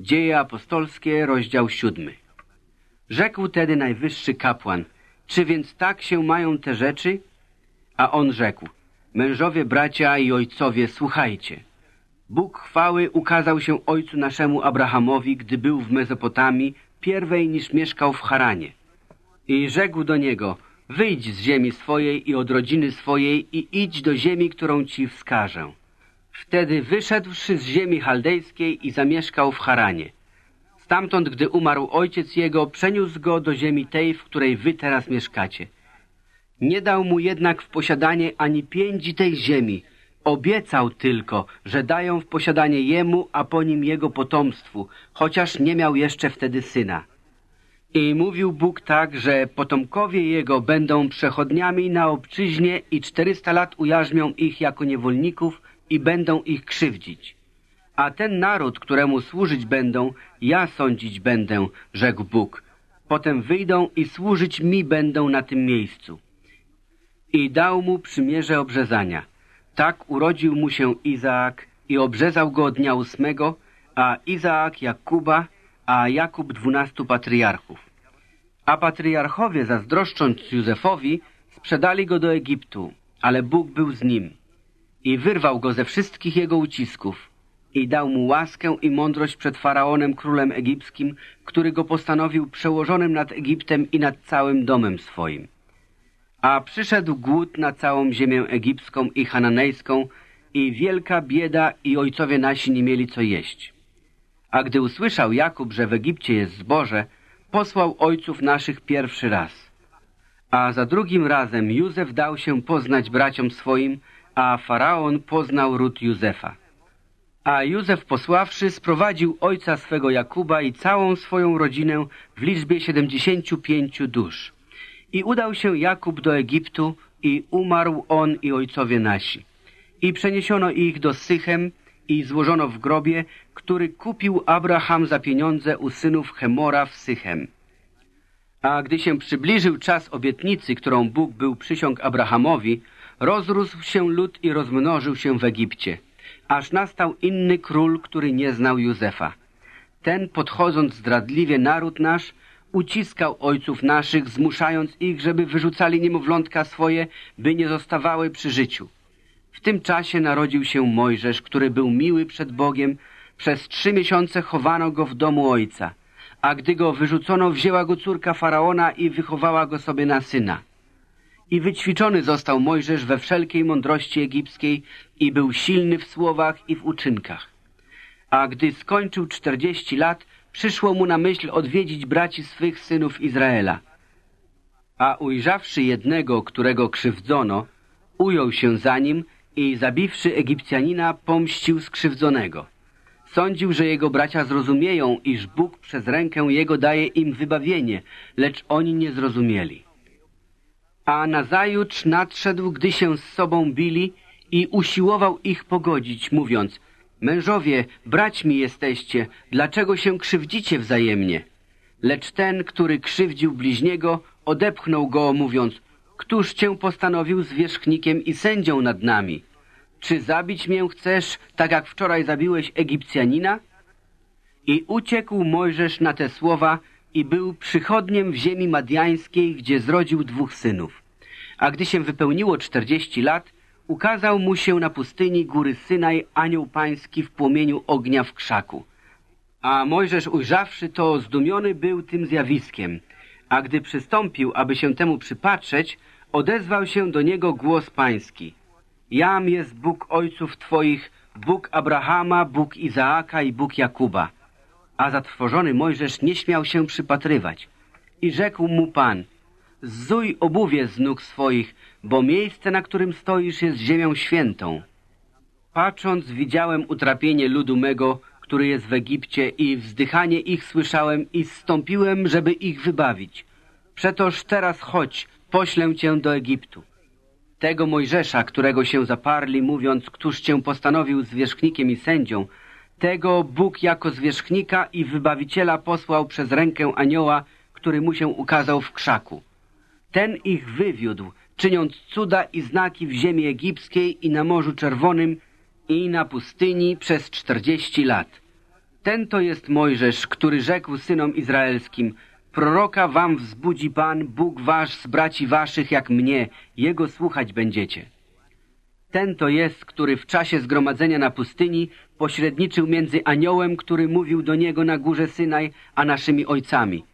Dzieje apostolskie, rozdział siódmy. Rzekł tedy najwyższy kapłan, czy więc tak się mają te rzeczy? A on rzekł, mężowie, bracia i ojcowie, słuchajcie. Bóg chwały ukazał się ojcu naszemu Abrahamowi, gdy był w Mezopotamii, pierwej niż mieszkał w Haranie. I rzekł do niego, wyjdź z ziemi swojej i od rodziny swojej i idź do ziemi, którą ci wskażę. Wtedy wyszedłszy z ziemi chaldejskiej i zamieszkał w Haranie. Stamtąd, gdy umarł ojciec jego, przeniósł go do ziemi tej, w której wy teraz mieszkacie. Nie dał mu jednak w posiadanie ani pięci tej ziemi. Obiecał tylko, że dają w posiadanie jemu, a po nim jego potomstwu, chociaż nie miał jeszcze wtedy syna. I mówił Bóg tak, że potomkowie jego będą przechodniami na obczyźnie i czterysta lat ujarzmią ich jako niewolników i będą ich krzywdzić. A ten naród, któremu służyć będą, ja sądzić będę, rzekł Bóg. Potem wyjdą i służyć mi będą na tym miejscu. I dał mu przymierze obrzezania. Tak urodził mu się Izaak i obrzezał go dnia ósmego, a Izaak Jakuba, a Jakub dwunastu patriarchów. A patriarchowie, zazdroszcząc Józefowi, sprzedali go do Egiptu, ale Bóg był z nim i wyrwał go ze wszystkich jego ucisków i dał mu łaskę i mądrość przed Faraonem, królem egipskim, który go postanowił przełożonym nad Egiptem i nad całym domem swoim. A przyszedł głód na całą ziemię egipską i hananejską i wielka bieda i ojcowie nasi nie mieli co jeść. A gdy usłyszał Jakub, że w Egipcie jest zboże, posłał ojców naszych pierwszy raz. A za drugim razem Józef dał się poznać braciom swoim, a Faraon poznał ród Józefa. A Józef posławszy sprowadził ojca swego Jakuba i całą swoją rodzinę w liczbie siedemdziesięciu pięciu dusz. I udał się Jakub do Egiptu i umarł on i ojcowie nasi. I przeniesiono ich do Sychem i złożono w grobie, który kupił Abraham za pieniądze u synów Chemora w Sychem. A gdy się przybliżył czas obietnicy, którą Bóg był przysiąg Abrahamowi, rozrósł się lud i rozmnożył się w Egipcie, aż nastał inny król, który nie znał Józefa. Ten, podchodząc zdradliwie naród nasz, uciskał ojców naszych, zmuszając ich, żeby wyrzucali niemowlątka swoje, by nie zostawały przy życiu. W tym czasie narodził się Mojżesz, który był miły przed Bogiem. Przez trzy miesiące chowano go w domu ojca, a gdy go wyrzucono, wzięła go córka Faraona i wychowała go sobie na syna. I wyćwiczony został Mojżesz we wszelkiej mądrości egipskiej i był silny w słowach i w uczynkach. A gdy skończył czterdzieści lat, przyszło mu na myśl odwiedzić braci swych synów Izraela. A ujrzawszy jednego, którego krzywdzono, ujął się za nim i zabiwszy Egipcjanina, pomścił skrzywdzonego. Sądził, że jego bracia zrozumieją, iż Bóg przez rękę jego daje im wybawienie, lecz oni nie zrozumieli. A nazajutrz nadszedł, gdy się z sobą bili i usiłował ich pogodzić, mówiąc Mężowie, braćmi jesteście, dlaczego się krzywdzicie wzajemnie? Lecz ten, który krzywdził bliźniego, odepchnął go, mówiąc Któż cię postanowił zwierzchnikiem i sędzią nad nami? Czy zabić mię chcesz, tak jak wczoraj zabiłeś Egipcjanina? I uciekł Mojżesz na te słowa i był przychodniem w ziemi madiańskiej, gdzie zrodził dwóch synów. A gdy się wypełniło czterdzieści lat, ukazał mu się na pustyni góry Synaj anioł pański w płomieniu ognia w krzaku. A Mojżesz ujrzawszy to, zdumiony był tym zjawiskiem. A gdy przystąpił, aby się temu przypatrzeć, odezwał się do niego głos pański. Jam jest Bóg ojców twoich, Bóg Abrahama, Bóg Izaaka i Bóg Jakuba a zatrwożony Mojżesz nie śmiał się przypatrywać. I rzekł mu Pan, zuj obuwie z nóg swoich, bo miejsce, na którym stoisz, jest ziemią świętą. Patrząc, widziałem utrapienie ludu mego, który jest w Egipcie i wzdychanie ich słyszałem i zstąpiłem, żeby ich wybawić. Przetoż teraz chodź, poślę cię do Egiptu. Tego Mojżesza, którego się zaparli, mówiąc, któż cię postanowił zwierzchnikiem i sędzią, tego Bóg jako zwierzchnika i wybawiciela posłał przez rękę anioła, który mu się ukazał w krzaku. Ten ich wywiódł, czyniąc cuda i znaki w ziemi egipskiej i na Morzu Czerwonym i na pustyni przez czterdzieści lat. Ten to jest Mojżesz, który rzekł synom izraelskim, proroka wam wzbudzi Pan, Bóg wasz z braci waszych jak mnie, Jego słuchać będziecie. Ten to jest, który w czasie zgromadzenia na pustyni pośredniczył między aniołem, który mówił do niego na górze Synaj, a naszymi ojcami,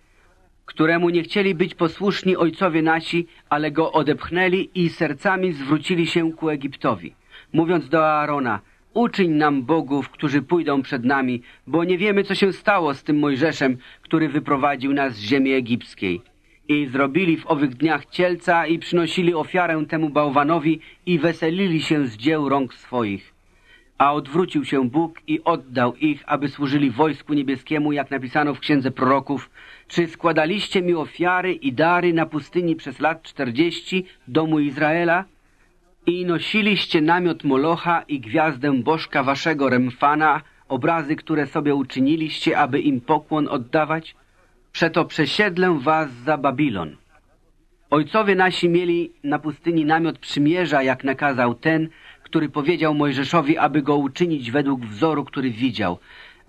któremu nie chcieli być posłuszni ojcowie nasi, ale go odepchnęli i sercami zwrócili się ku Egiptowi, mówiąc do Aarona, uczyń nam bogów, którzy pójdą przed nami, bo nie wiemy, co się stało z tym Mojżeszem, który wyprowadził nas z ziemi egipskiej. I zrobili w owych dniach cielca i przynosili ofiarę temu bałwanowi i weselili się z dzieł rąk swoich. A odwrócił się Bóg i oddał ich, aby służyli wojsku niebieskiemu, jak napisano w księdze proroków. Czy składaliście mi ofiary i dary na pustyni przez lat czterdzieści domu Izraela? I nosiliście namiot Molocha i gwiazdę bożka waszego Remfana, obrazy, które sobie uczyniliście, aby im pokłon oddawać? Przeto przesiedlę was za Babilon. Ojcowie nasi mieli na pustyni namiot przymierza, jak nakazał ten, który powiedział Mojżeszowi, aby go uczynić według wzoru, który widział.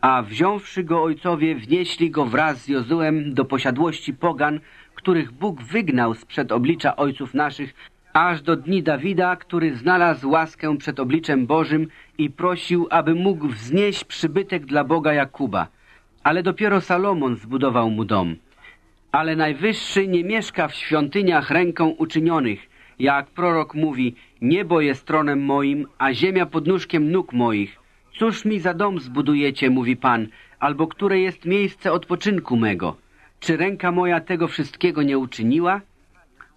A wziąwszy go ojcowie, wnieśli go wraz z Jozułem do posiadłości pogan, których Bóg wygnał sprzed oblicza ojców naszych, aż do dni Dawida, który znalazł łaskę przed obliczem Bożym i prosił, aby mógł wznieść przybytek dla Boga Jakuba. Ale dopiero Salomon zbudował mu dom. Ale Najwyższy nie mieszka w świątyniach ręką uczynionych. Jak prorok mówi, niebo jest tronem moim, a ziemia pod nóżkiem nóg moich. Cóż mi za dom zbudujecie, mówi Pan, albo które jest miejsce odpoczynku mego? Czy ręka moja tego wszystkiego nie uczyniła?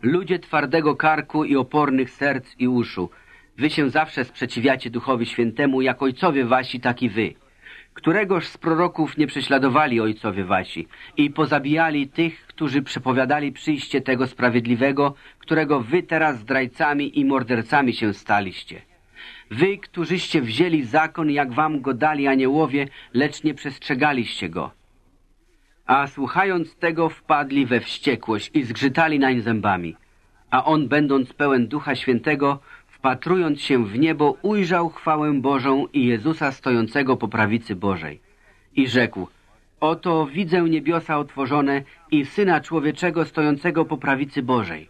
Ludzie twardego karku i opornych serc i uszu, wy się zawsze sprzeciwiacie Duchowi Świętemu, jak ojcowie wasi, tak i wy. Któregoż z proroków nie prześladowali ojcowie wasi i pozabijali tych, którzy przepowiadali przyjście tego sprawiedliwego, którego wy teraz zdrajcami i mordercami się staliście. Wy, którzyście wzięli zakon, jak wam go dali aniołowie, lecz nie przestrzegaliście go. A słuchając tego wpadli we wściekłość i zgrzytali nań zębami. A on, będąc pełen Ducha Świętego, wpatrując się w niebo, ujrzał chwałę Bożą i Jezusa stojącego po prawicy Bożej. I rzekł, oto widzę niebiosa otworzone i Syna Człowieczego stojącego po prawicy Bożej.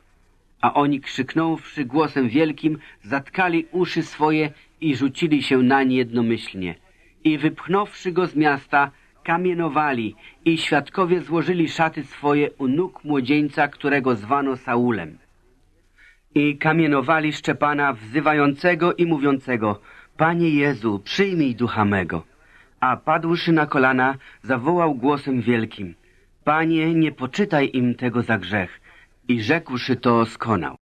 A oni krzyknąwszy głosem wielkim, zatkali uszy swoje i rzucili się nań jednomyślnie. I wypchnąwszy go z miasta, kamienowali i świadkowie złożyli szaty swoje u nóg młodzieńca, którego zwano Saulem. I kamienowali Szczepana wzywającego i mówiącego, Panie Jezu, przyjmij ducha mego. A padłszy na kolana, zawołał głosem wielkim, Panie, nie poczytaj im tego za grzech. I rzekłszy to, skonał.